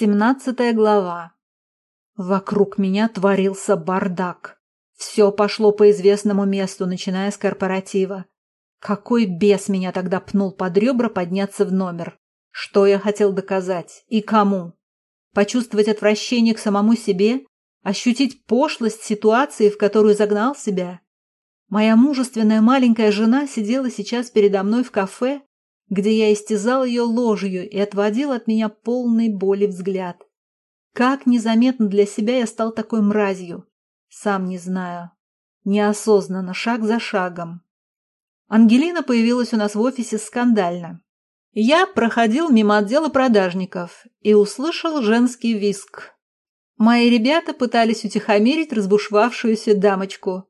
Семнадцатая глава. Вокруг меня творился бардак. Все пошло по известному месту, начиная с корпоратива. Какой бес меня тогда пнул под ребра подняться в номер? Что я хотел доказать? И кому? Почувствовать отвращение к самому себе? Ощутить пошлость ситуации, в которую загнал себя? Моя мужественная маленькая жена сидела сейчас передо мной в кафе где я истязал ее ложью и отводил от меня полный боли взгляд. Как незаметно для себя я стал такой мразью? Сам не знаю. Неосознанно, шаг за шагом. Ангелина появилась у нас в офисе скандально. Я проходил мимо отдела продажников и услышал женский виск. Мои ребята пытались утихомирить разбушевавшуюся дамочку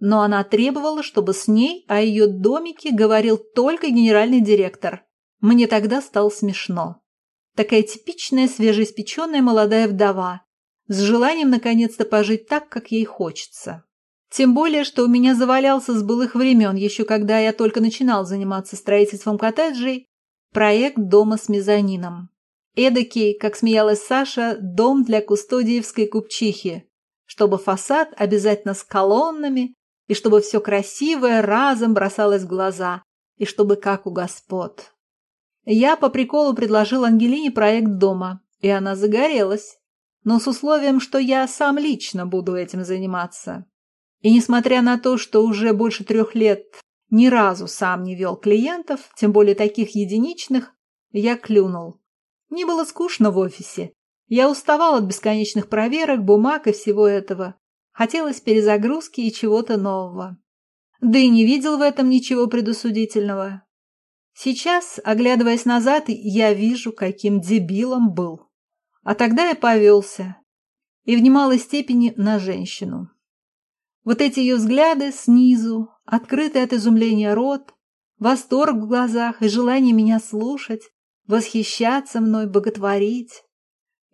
но она требовала, чтобы с ней о ее домике говорил только генеральный директор. Мне тогда стало смешно. Такая типичная свежеиспеченная молодая вдова, с желанием наконец-то пожить так, как ей хочется. Тем более, что у меня завалялся с былых времен, еще когда я только начинал заниматься строительством коттеджей, проект дома с мезонином. Эдакий, как смеялась Саша, дом для кустодиевской купчихи, чтобы фасад обязательно с колоннами, и чтобы все красивое разом бросалось в глаза, и чтобы как у господ. Я по приколу предложил Ангелине проект дома, и она загорелась, но с условием, что я сам лично буду этим заниматься. И несмотря на то, что уже больше трех лет ни разу сам не вел клиентов, тем более таких единичных, я клюнул. Мне было скучно в офисе. Я уставал от бесконечных проверок, бумаг и всего этого. Хотелось перезагрузки и чего-то нового. Да и не видел в этом ничего предусудительного. Сейчас, оглядываясь назад, я вижу, каким дебилом был. А тогда я повелся. И в немалой степени на женщину. Вот эти ее взгляды снизу, открытый от изумления рот, восторг в глазах и желание меня слушать, восхищаться мной, боготворить.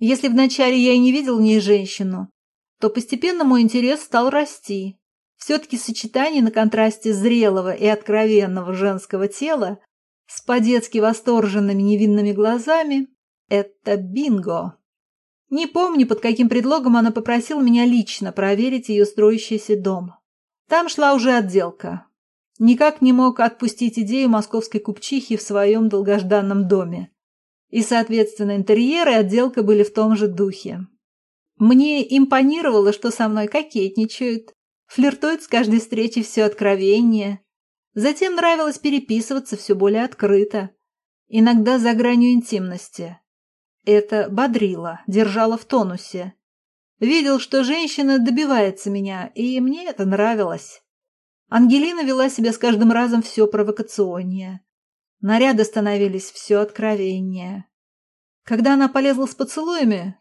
Если вначале я и не видел в ней женщину, то постепенно мой интерес стал расти. Все-таки сочетание на контрасте зрелого и откровенного женского тела с по-детски восторженными невинными глазами – это бинго. Не помню, под каким предлогом она попросила меня лично проверить ее строящийся дом. Там шла уже отделка. Никак не мог отпустить идею московской купчихи в своем долгожданном доме. И, соответственно, интерьер и отделка были в том же духе. Мне импонировало, что со мной кокетничают, флиртуют с каждой встречи все откровеннее. Затем нравилось переписываться все более открыто, иногда за гранью интимности. Это бодрило, держало в тонусе. Видел, что женщина добивается меня, и мне это нравилось. Ангелина вела себя с каждым разом все провокационнее. Наряды становились все откровеннее. Когда она полезла с поцелуями,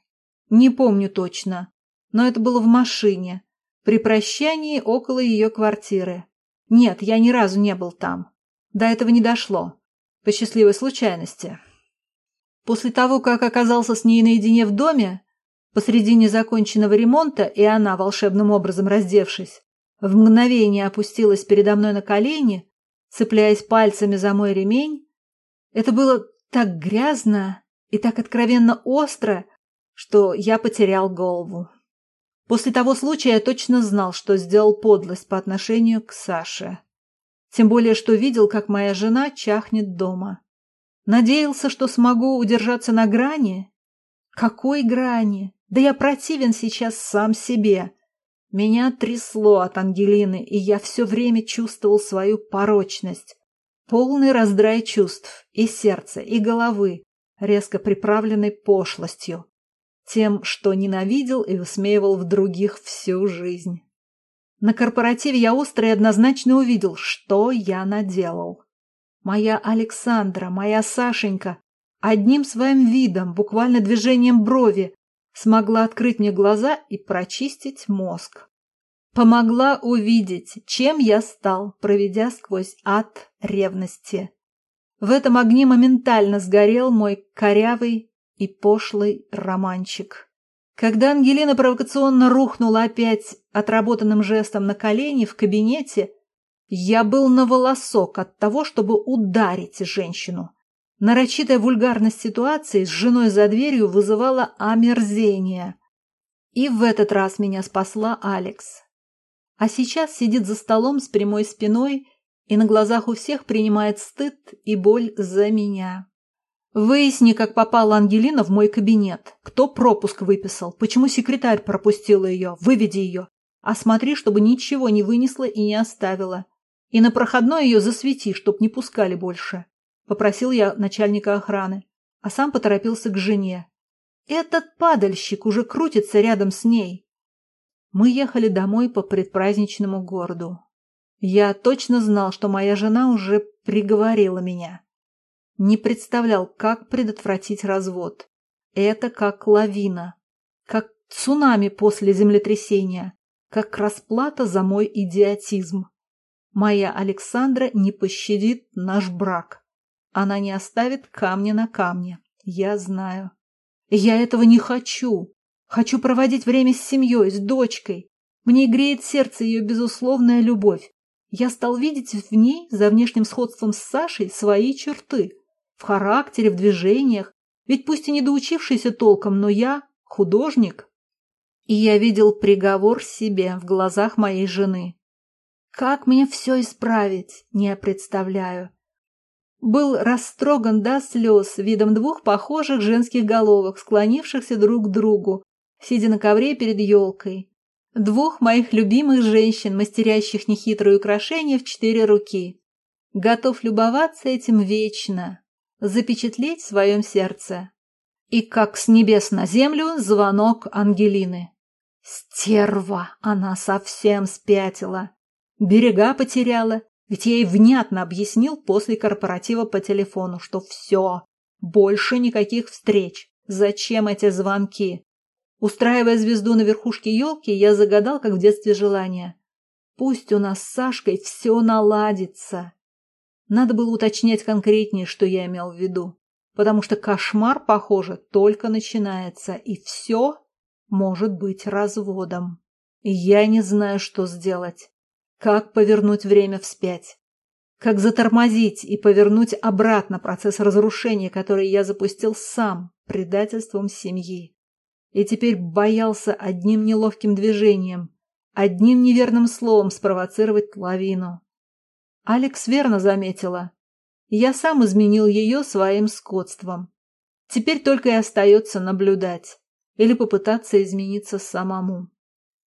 не помню точно, но это было в машине, при прощании около ее квартиры. Нет, я ни разу не был там. До этого не дошло. По счастливой случайности. После того, как оказался с ней наедине в доме, посреди незаконченного ремонта, и она, волшебным образом раздевшись, в мгновение опустилась передо мной на колени, цепляясь пальцами за мой ремень, это было так грязно и так откровенно остро, что я потерял голову. После того случая я точно знал, что сделал подлость по отношению к Саше. Тем более, что видел, как моя жена чахнет дома. Надеялся, что смогу удержаться на грани? Какой грани? Да я противен сейчас сам себе. Меня трясло от Ангелины, и я все время чувствовал свою порочность. Полный раздрай чувств и сердца, и головы, резко приправленной пошлостью тем, что ненавидел и высмеивал в других всю жизнь. На корпоративе я остро и однозначно увидел, что я наделал. Моя Александра, моя Сашенька, одним своим видом, буквально движением брови, смогла открыть мне глаза и прочистить мозг. Помогла увидеть, чем я стал, проведя сквозь ад ревности. В этом огне моментально сгорел мой корявый и пошлый романчик. Когда Ангелина провокационно рухнула опять отработанным жестом на колени в кабинете, я был на волосок от того, чтобы ударить женщину. Нарочитая вульгарность ситуации с женой за дверью вызывала омерзение. И в этот раз меня спасла Алекс. А сейчас сидит за столом с прямой спиной и на глазах у всех принимает стыд и боль за меня. Выясни, как попала Ангелина в мой кабинет. Кто пропуск выписал? Почему секретарь пропустила ее? Выведи ее. А чтобы ничего не вынесла и не оставила. И на проходной ее засвети, чтоб не пускали больше. Попросил я начальника охраны. А сам поторопился к жене. Этот падальщик уже крутится рядом с ней. Мы ехали домой по предпраздничному городу. Я точно знал, что моя жена уже приговорила меня. Не представлял, как предотвратить развод. Это как лавина, как цунами после землетрясения, как расплата за мой идиотизм. Моя Александра не пощадит наш брак. Она не оставит камня на камне. Я знаю. Я этого не хочу. Хочу проводить время с семьей, с дочкой. Мне греет сердце ее безусловная любовь. Я стал видеть в ней, за внешним сходством с Сашей, свои черты в характере, в движениях. Ведь пусть и не доучившийся толком, но я художник. И я видел приговор себе в глазах моей жены. Как мне все исправить, не представляю. Был растроган до слез видом двух похожих женских головок, склонившихся друг к другу, сидя на ковре перед елкой. Двух моих любимых женщин, мастерящих нехитрые украшения в четыре руки. Готов любоваться этим вечно, запечатлеть в своем сердце. И как с небес на землю звонок Ангелины. Стерва! Она совсем спятила. Берега потеряла, ведь ей внятно объяснил после корпоратива по телефону, что все, больше никаких встреч. Зачем эти звонки? Устраивая звезду на верхушке елки, я загадал, как в детстве, желание. Пусть у нас с Сашкой все наладится. Надо было уточнять конкретнее, что я имел в виду, потому что кошмар, похоже, только начинается, и все может быть разводом. я не знаю, что сделать. Как повернуть время вспять? Как затормозить и повернуть обратно процесс разрушения, который я запустил сам предательством семьи? И теперь боялся одним неловким движением, одним неверным словом спровоцировать лавину. Алекс верно заметила. Я сам изменил ее своим скотством. Теперь только и остается наблюдать или попытаться измениться самому.